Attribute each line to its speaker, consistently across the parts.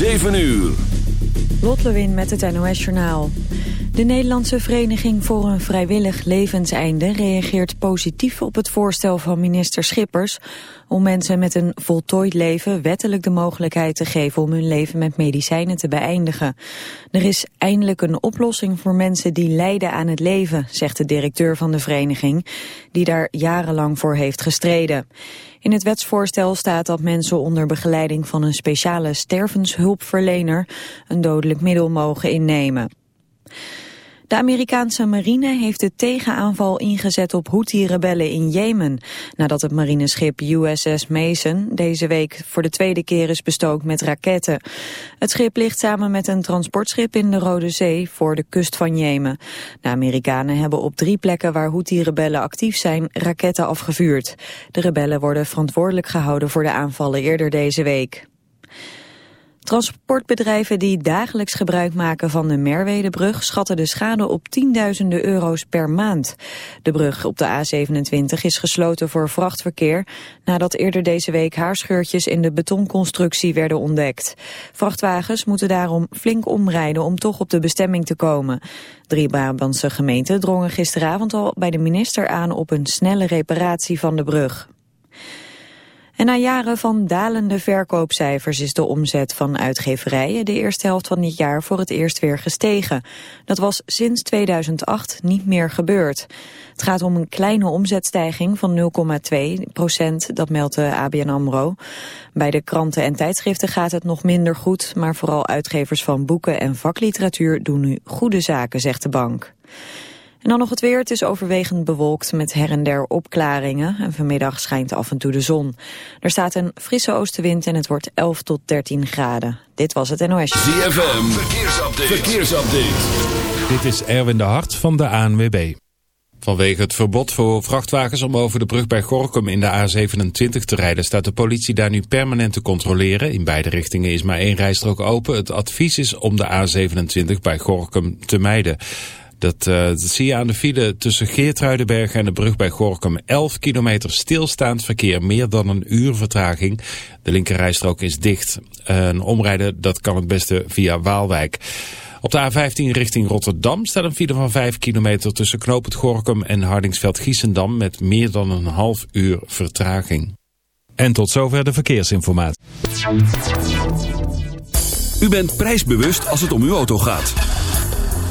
Speaker 1: 7 uur.
Speaker 2: Lot Lewin met het NOS Journaal. De Nederlandse Vereniging voor een Vrijwillig Levenseinde reageert positief op het voorstel van minister Schippers om mensen met een voltooid leven wettelijk de mogelijkheid te geven om hun leven met medicijnen te beëindigen. Er is eindelijk een oplossing voor mensen die lijden aan het leven, zegt de directeur van de vereniging, die daar jarenlang voor heeft gestreden. In het wetsvoorstel staat dat mensen onder begeleiding van een speciale stervenshulpverlener een dodelijk middel mogen innemen. De Amerikaanse marine heeft de tegenaanval ingezet op Houthi-rebellen in Jemen, nadat het marineschip USS Mason deze week voor de tweede keer is bestookt met raketten. Het schip ligt samen met een transportschip in de Rode Zee voor de kust van Jemen. De Amerikanen hebben op drie plekken waar Houthi-rebellen actief zijn raketten afgevuurd. De rebellen worden verantwoordelijk gehouden voor de aanvallen eerder deze week. Transportbedrijven die dagelijks gebruik maken van de Merwedebrug schatten de schade op tienduizenden euro's per maand. De brug op de A27 is gesloten voor vrachtverkeer nadat eerder deze week haarscheurtjes in de betonconstructie werden ontdekt. Vrachtwagens moeten daarom flink omrijden om toch op de bestemming te komen. Drie Brabantse gemeenten drongen gisteravond al bij de minister aan op een snelle reparatie van de brug. En na jaren van dalende verkoopcijfers is de omzet van uitgeverijen de eerste helft van dit jaar voor het eerst weer gestegen. Dat was sinds 2008 niet meer gebeurd. Het gaat om een kleine omzetstijging van 0,2 procent, dat meldt de ABN AMRO. Bij de kranten en tijdschriften gaat het nog minder goed, maar vooral uitgevers van boeken en vakliteratuur doen nu goede zaken, zegt de bank. En dan nog het weer. Het is overwegend bewolkt met her en der opklaringen. En vanmiddag schijnt af en toe de zon. Er staat een frisse oostenwind en het wordt 11 tot 13 graden. Dit was het NOS.
Speaker 1: ZFM, verkeersupdate. verkeersupdate.
Speaker 3: Dit is Erwin de Hart van de ANWB. Vanwege het verbod voor vrachtwagens om over de brug bij Gorkum in de A27 te rijden... staat de politie daar nu permanent te controleren. In beide richtingen is maar één rijstrook open. Het advies is om de A27 bij Gorkum te mijden. Dat, uh, dat, zie je aan de file tussen Geertruidenberg en de brug bij Gorkum. 11 kilometer stilstaand verkeer, meer dan een uur vertraging. De linkerrijstrook is dicht. Een omrijden dat kan het beste via Waalwijk. Op de A15 richting Rotterdam staat een file van 5 kilometer tussen Knoop het Gorkum en Hardingsveld-Giessendam met meer dan een half uur vertraging. En tot zover de verkeersinformatie.
Speaker 1: U bent prijsbewust als het om uw auto gaat.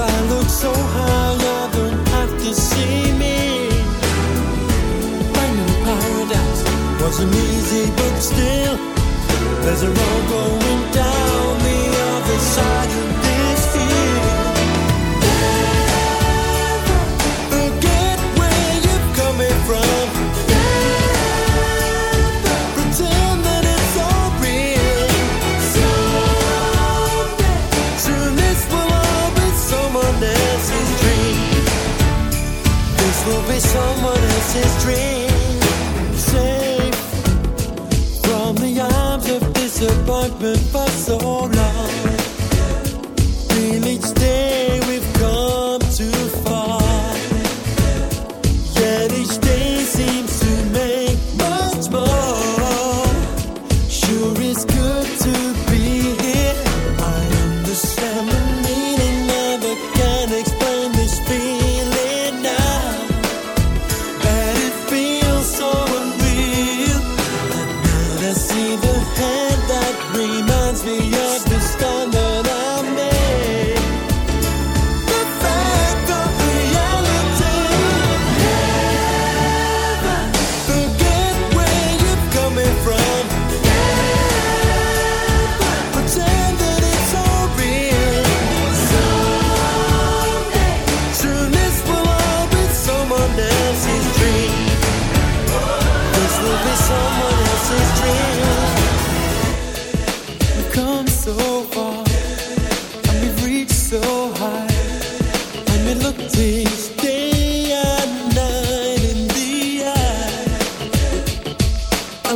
Speaker 4: I look so high, don't have to see me. Finding paradise wasn't easy, but still, there's a road going.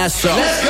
Speaker 5: international. Let's go.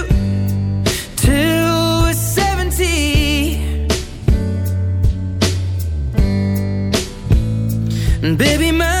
Speaker 6: Baby, my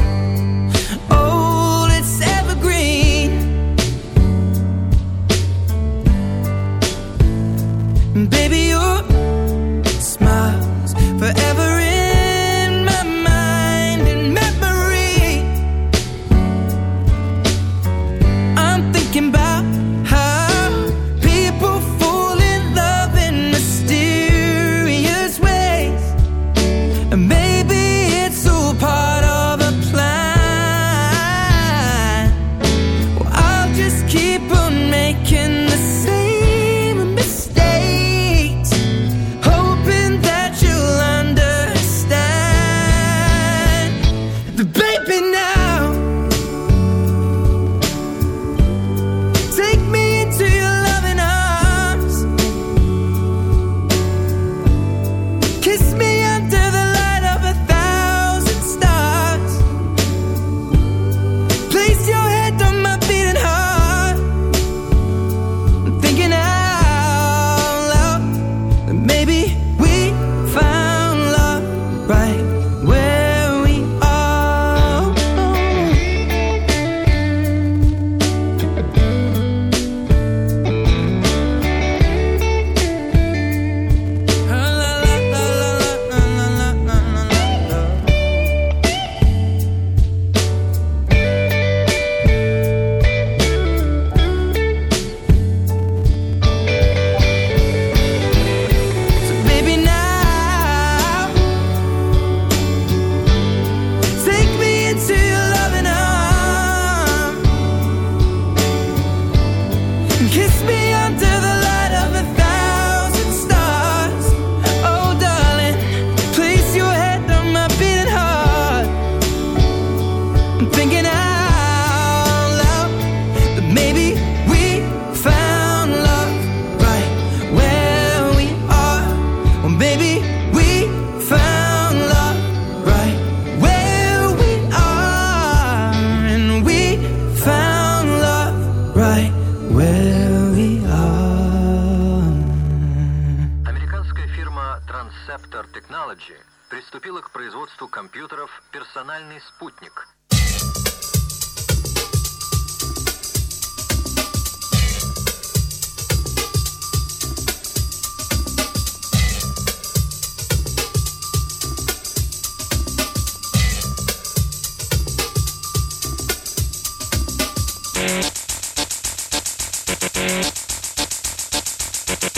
Speaker 6: kiss me.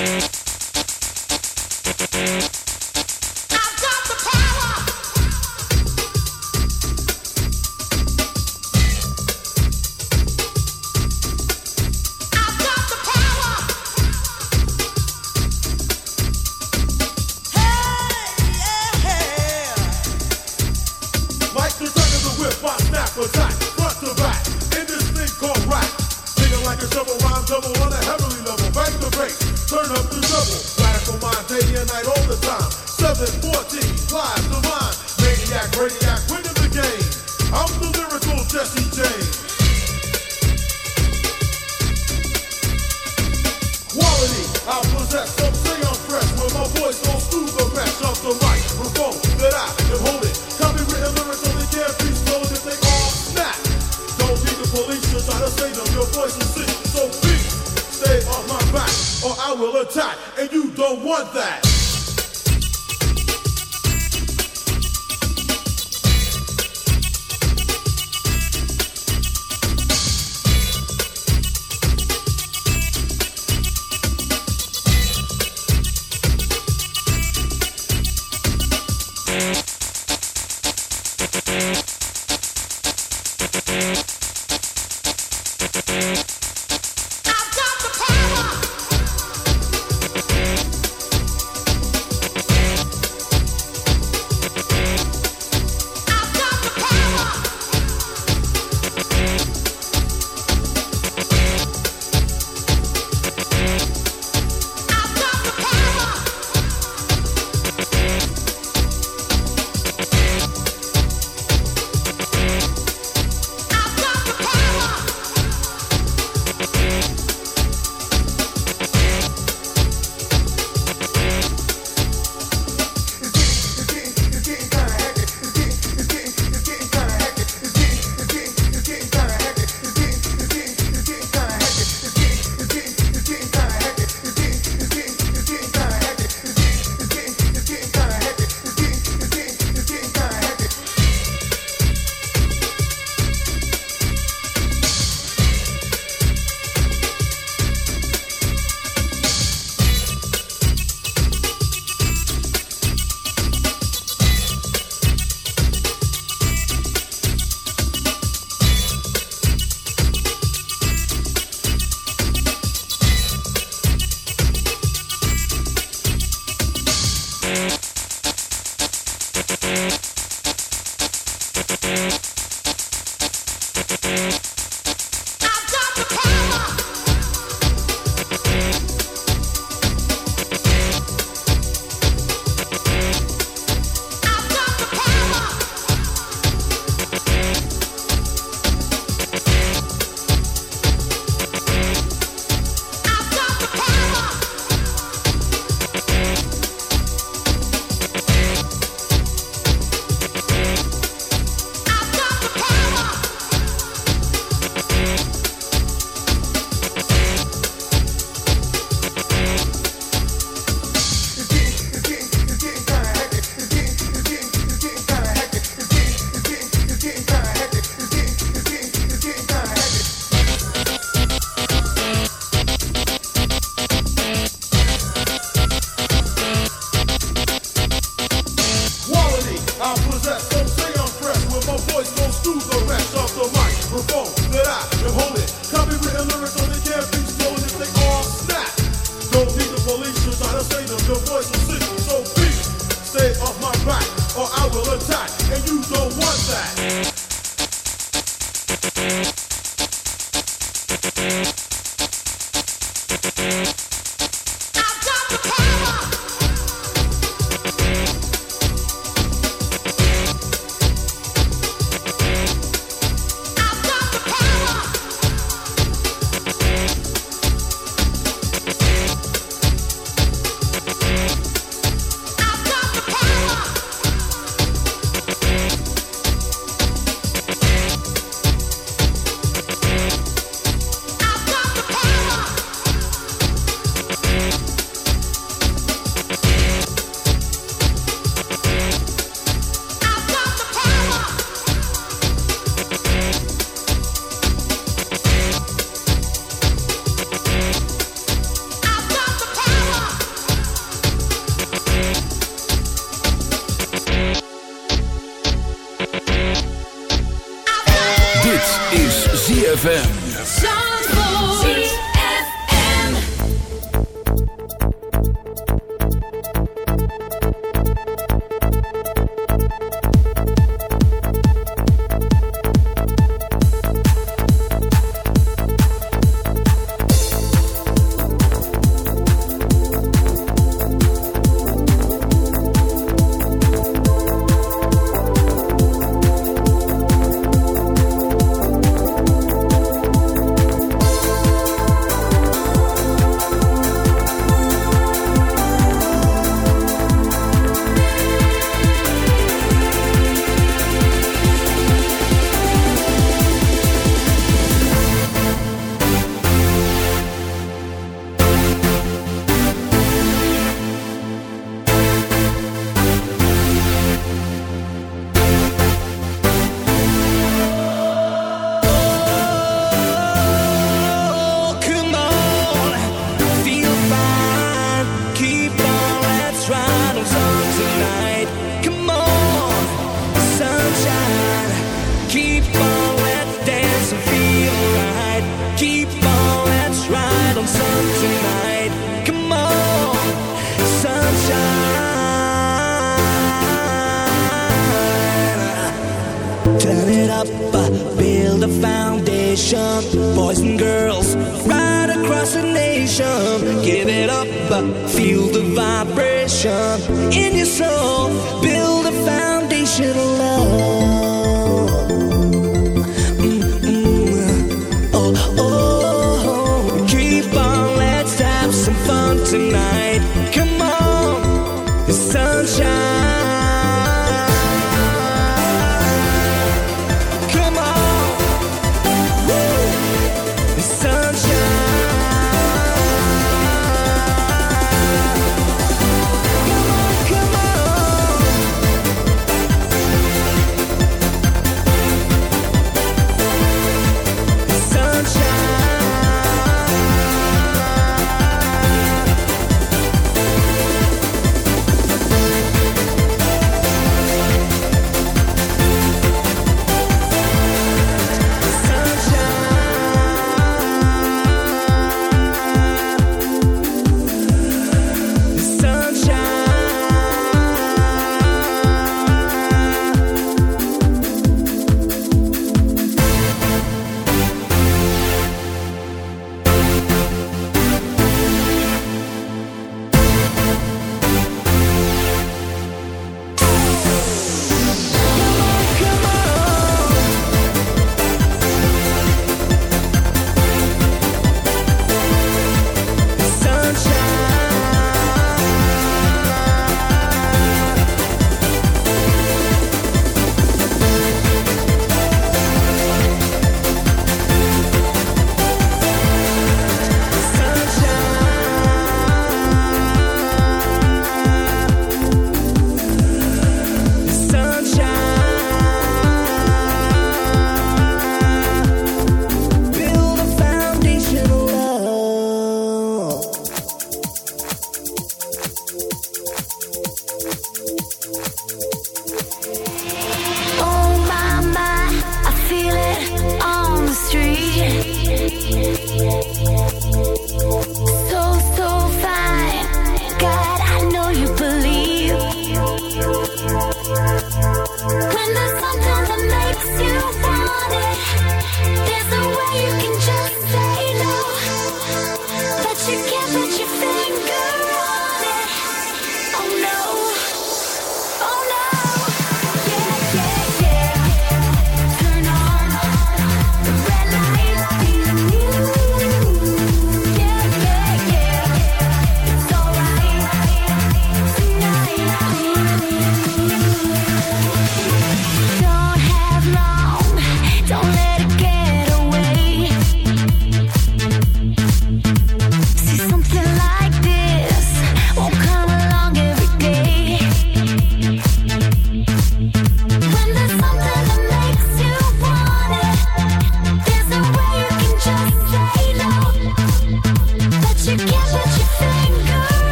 Speaker 7: Thank